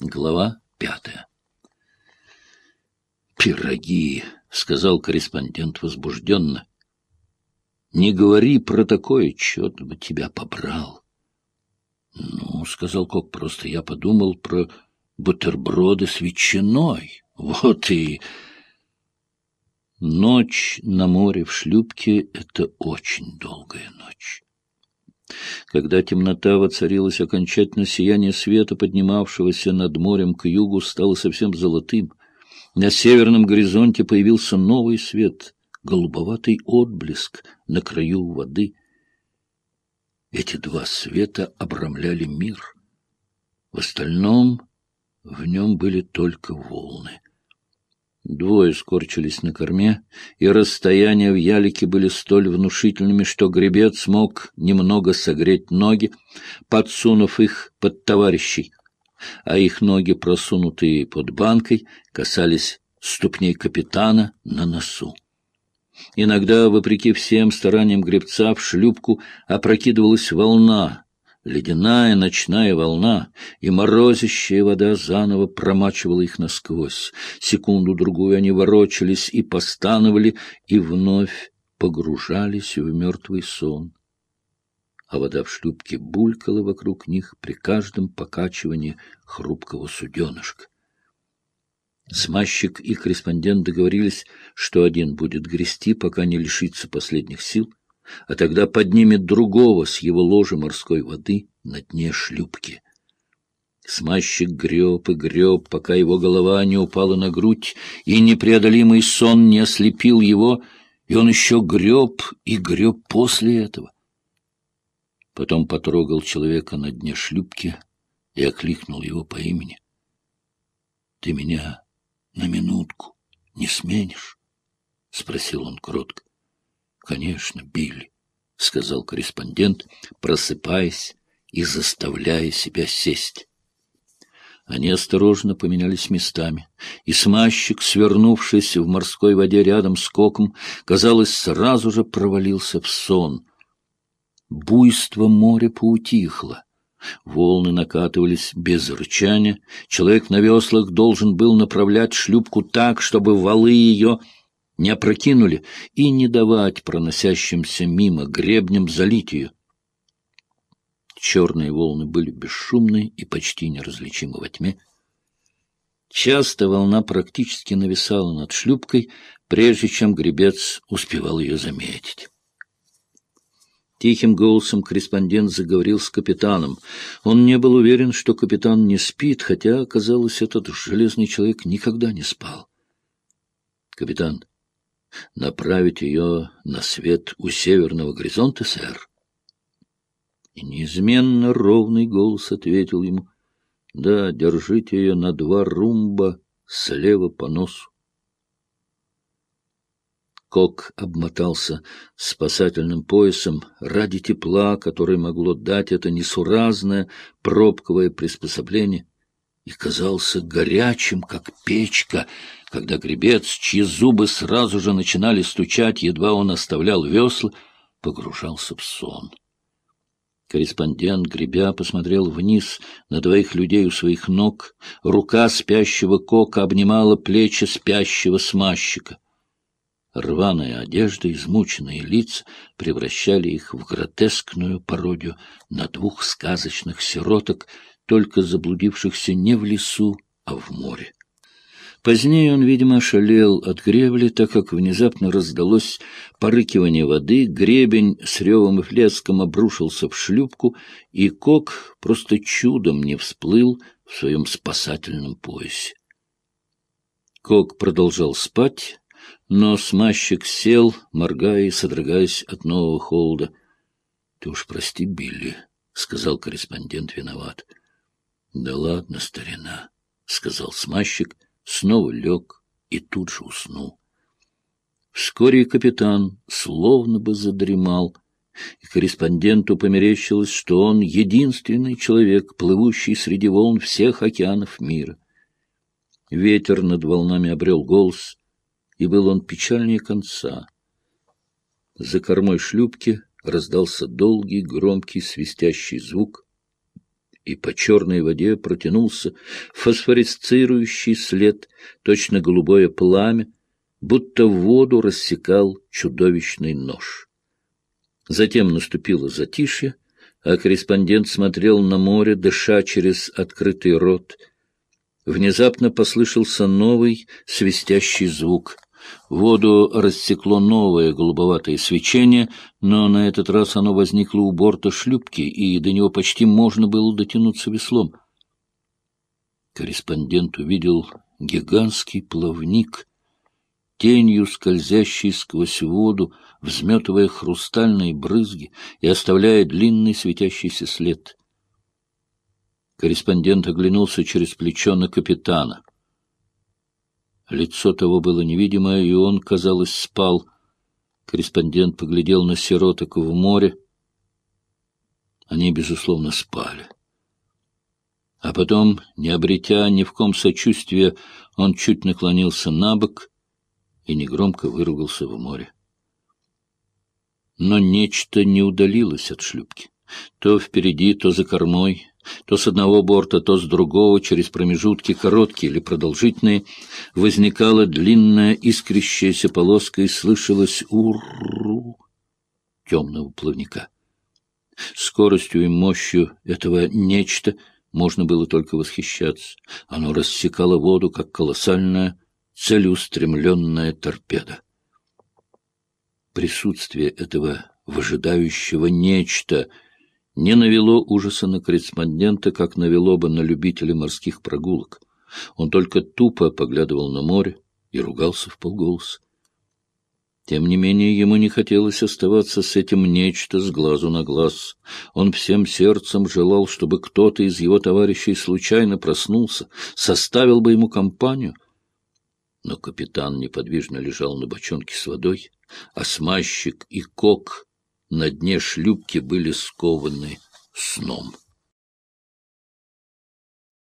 Глава пятая. «Пироги», — сказал корреспондент возбужденно. «Не говори про такое, черт бы тебя побрал». «Ну, — сказал Кок, — просто я подумал про бутерброды с ветчиной. Вот и...» Ночь на море в шлюпке — это очень долгая ночь. Когда темнота воцарилась окончательно, сияние света, поднимавшегося над морем к югу, стало совсем золотым. На северном горизонте появился новый свет, голубоватый отблеск на краю воды. Эти два света обрамляли мир. В остальном в нем были только волны. Двое скорчились на корме, и расстояния в ялике были столь внушительными, что гребец мог немного согреть ноги, подсунув их под товарищей, а их ноги, просунутые под банкой, касались ступней капитана на носу. Иногда, вопреки всем стараниям гребца, в шлюпку опрокидывалась волна, Ледяная ночная волна и морозящая вода заново промачивала их насквозь. Секунду-другую они ворочались и постановали, и вновь погружались в мертвый сон. А вода в шлюпке булькала вокруг них при каждом покачивании хрупкого суденышка. Смазчик и корреспондент договорились, что один будет грести, пока не лишится последних сил, а тогда поднимет другого с его ложа морской воды на дне шлюпки. Смазчик греб и греб, пока его голова не упала на грудь, и непреодолимый сон не ослепил его, и он еще греб и греб после этого. Потом потрогал человека на дне шлюпки и окликнул его по имени. — Ты меня на минутку не сменишь? — спросил он кротко. — Конечно, Билли, — сказал корреспондент, просыпаясь и заставляя себя сесть. Они осторожно поменялись местами, и смазчик, свернувшись в морской воде рядом с коком, казалось, сразу же провалился в сон. Буйство моря поутихло. Волны накатывались без рычания. Человек на веслах должен был направлять шлюпку так, чтобы валы ее не опрокинули и не давать проносящимся мимо гребням залить ее. Черные волны были бесшумны и почти неразличимы во тьме. Часто волна практически нависала над шлюпкой, прежде чем гребец успевал ее заметить. Тихим голосом корреспондент заговорил с капитаном. Он не был уверен, что капитан не спит, хотя, казалось, этот железный человек никогда не спал. — Капитан, направить ее на свет у северного горизонта, сэр? И неизменно ровный голос ответил ему, — Да, держите ее на два румба слева по носу. Кок обмотался спасательным поясом ради тепла, которое могло дать это несуразное пробковое приспособление, и казался горячим, как печка, когда гребец, чьи зубы сразу же начинали стучать, едва он оставлял весла, погружался в сон. Корреспондент, гребя, посмотрел вниз на двоих людей у своих ног. Рука спящего кока обнимала плечи спящего смазчика. Рваная одежда, измученные лица превращали их в гротескную пародию на двух сказочных сироток, только заблудившихся не в лесу, а в море. Позднее он, видимо, ошалел от гребли, так как внезапно раздалось порыкивание воды, гребень с ревом и флеском обрушился в шлюпку, и Кок просто чудом не всплыл в своем спасательном поясе. Кок продолжал спать, но смазчик сел, моргая и содрогаясь от нового холода. — Ты уж прости, Билли, — сказал корреспондент виноват. — Да ладно, старина, — сказал смазчик, — снова лег и тут же уснул. Вскоре капитан словно бы задремал, и корреспонденту померещилось, что он единственный человек, плывущий среди волн всех океанов мира. Ветер над волнами обрел голос, и был он печальнее конца. За кормой шлюпки раздался долгий, громкий, свистящий звук, и по черной воде протянулся фосфорисцирующий след, точно голубое пламя, будто в воду рассекал чудовищный нож. Затем наступило затишье, а корреспондент смотрел на море, дыша через открытый рот. Внезапно послышался новый свистящий звук. Воду рассекло новое голубоватое свечение, но на этот раз оно возникло у борта шлюпки, и до него почти можно было дотянуться веслом. Корреспондент увидел гигантский плавник, тенью скользящий сквозь воду, взметывая хрустальные брызги и оставляя длинный светящийся след. Корреспондент оглянулся через плечо на капитана. Лицо того было невидимое, и он, казалось, спал. Корреспондент поглядел на сироток в море. Они, безусловно, спали. А потом, не обретя ни в ком сочувствия, он чуть наклонился на бок и негромко выругался в море. Но нечто не удалилось от шлюпки. То впереди, то за кормой, то с одного борта, то с другого, через промежутки, короткие или продолжительные, возникала длинная искрящаяся полоска и слышалось «урру» темного плавника. Скоростью и мощью этого нечто можно было только восхищаться. Оно рассекало воду, как колоссальная целеустремленная торпеда присутствие этого выжидающего нечто не навело ужаса на корреспондента, как навело бы на любителя морских прогулок. Он только тупо поглядывал на море и ругался в полголоса. Тем не менее, ему не хотелось оставаться с этим нечто с глазу на глаз. Он всем сердцем желал, чтобы кто-то из его товарищей случайно проснулся, составил бы ему компанию. Но капитан неподвижно лежал на бочонке с водой, а смазчик и кок на дне шлюпки были скованы сном.